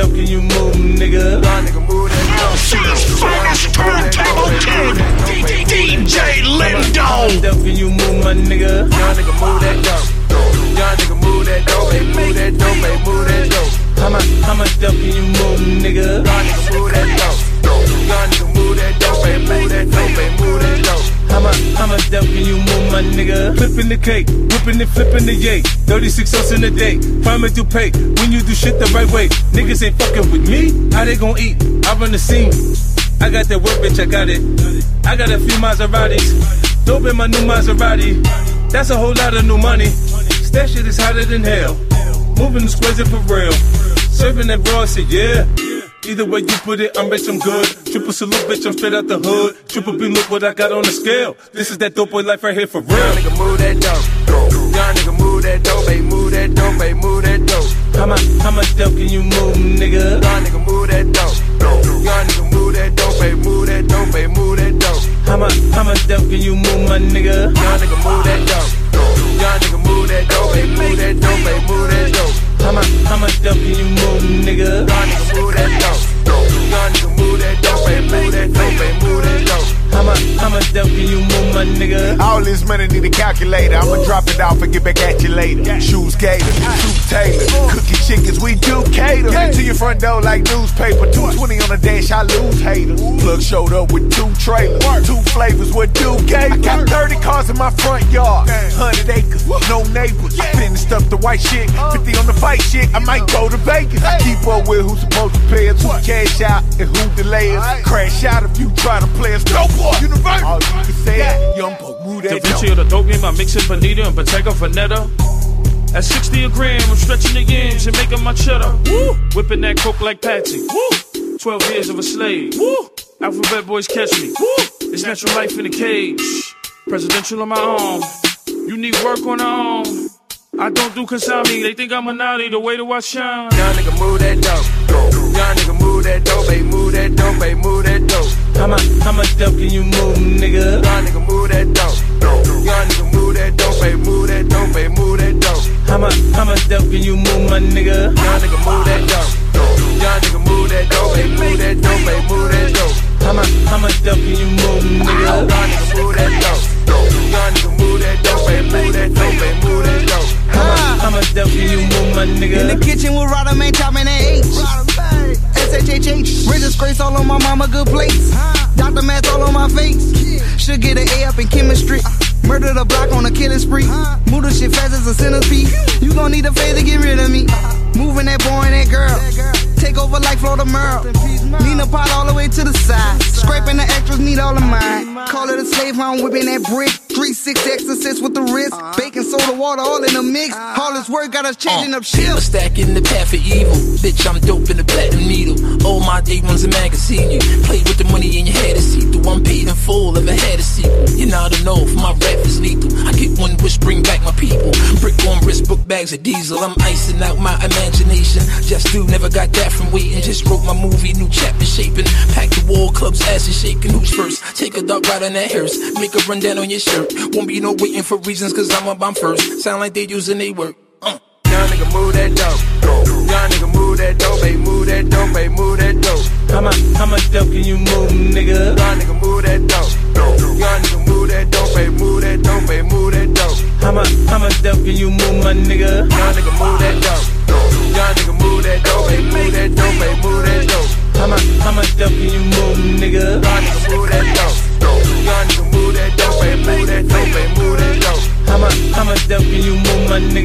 dope can you move, my nigga? Flipping the cake, whipping and flipping the yay. 36 cents in a day, promise to pay when you do shit the right way. Niggas ain't fucking with me, how they gon' eat? I run the scene. I got that work, bitch, I got it. I got a few Maseratis. Dope in my new Maserati. That's a whole lot of new money. That shit is hotter than hell. Moving the squares it for real. Serving that raw, say yeah. Either way you put it, I'm rich, I'm good. Triple salute, bitch, I'm straight out the hood. Triple B, look what I got on the scale. This is that dope boy life right here for real. Y'all nigga move that dope. Y'all nigga move that dope, hey, move that dope, hey, move that dope. How much, how much dope can you move, nigga? Y'all nigga move How much, how much dope can you move, my nigga? Y'all nigga move that dope. Y'all nigga move that dope, hey, move that dope, hey, move that dope. How much, how much dope can you move, nigga? Y'all nigga move that dope. Much, how much can you move, my nigga? All this money need a calculator. I'ma drop it off and get back at you later. Shoes gator, shoes Taylor, cookie chickens, we do cater. To your front door like newspaper. 220 on the dash, I lose haters. Plug showed up with two trailers, two flavors with two gators. I got 30 cars in my front yard, 100 acres, no neighbors. I finished up the white shit, uh. 50 on the fight shit. I might go to Vegas. I keep up with who's supposed to pay us, who cash out and who delay us. Crash out if you try to play us. No boy, universe. All you can say is, young poke, move Da that Vinci dope. or the dope game, I'm mixing Bonita and Bottega Veneta. At 60 a gram, I'm stretching the yams and making my cheddar. Woo! Whipping that coke like Patsy. Woo! 12 years of a slave. Woo! Alphabet boys catch me. Woo! It's natural life in a cage. Presidential on my own. You need work on your own. I don't do consignment. They think I'm a naughty, the way to I shine. Y'all nigga move that dope. Y'all nigga move that dope, hey, move that dope, hey, move that dope. How much, how much dope can you move, nigga? Y'all nigga move that dope. Y'all nigga move that dope, hey, move that dope, hey, move that dope. How much, how much dope can you move, my nigga? Y'all nigga move that dope. Y'all nigga move that dope, hey, move that dope, hey, move that dope. How much, how much dope can you move, nigga? Y'all nigga move that dope. Y'all nigga move that dope, hey, move that dope, hey, move that dope. How much, how much dope can you move, my nigga? In the kitchen with Rodder man chopping that H. S-H-H-H. Razor scrapes all on my mama good plates. Dr. Math all on my face. Should get an A up in chemistry. Murder the block on a killing spree. Move the shit fast as a centipede. You gon' need a fade to get rid of me. Moving that boy and that girl. Take over like Florida Merle. Nina pot all the way to the side. Scraping the extras, need all of mine. Call it a slave hound, whipping that brick. Three six exorcists with the wrist. Baking soda water all in the mix. All this work got us changing up I'm shifts. stacking the path of evil. Bitch, I'm dope My day one's a magazine. You play with the money in your head to see through. I'm paid in full, ever had a sequel. You know to know if my rap is lethal. I get one wish, bring back my people. Brick on wrist, book bags of diesel. I'm icing out my imagination. Just do, never got that from waiting. Just wrote my movie, new chapter shaping. Pack the wall, clubs, ass is shaking. Who's first? Take a dog ride on that hearse. Make a run down on your shirt. Won't be no waiting for reasons, cause I'm up, I'm first. Sound like they using they work. Uh. Y'all nigga move that dope. Y'all nigga move that dope, hey, move that dope, hey, move that dope. How much, how much dope can you move, nigga? Y'all nigga move that dope. Y'all nigga move that dope, hey, move that dope, hey, move that dope. How much, how much dope can you move, my nigga? Y'all nigga move that dope. Y'all nigga move that dope, hey, move that dope, hey, move that dope. How much, how much dope can you move, nigga? Y'all nigga move that dope. Y'all nigga move that dope, hey, move that dope, hey, move that dope. How much, how much dope can you move, my nigga?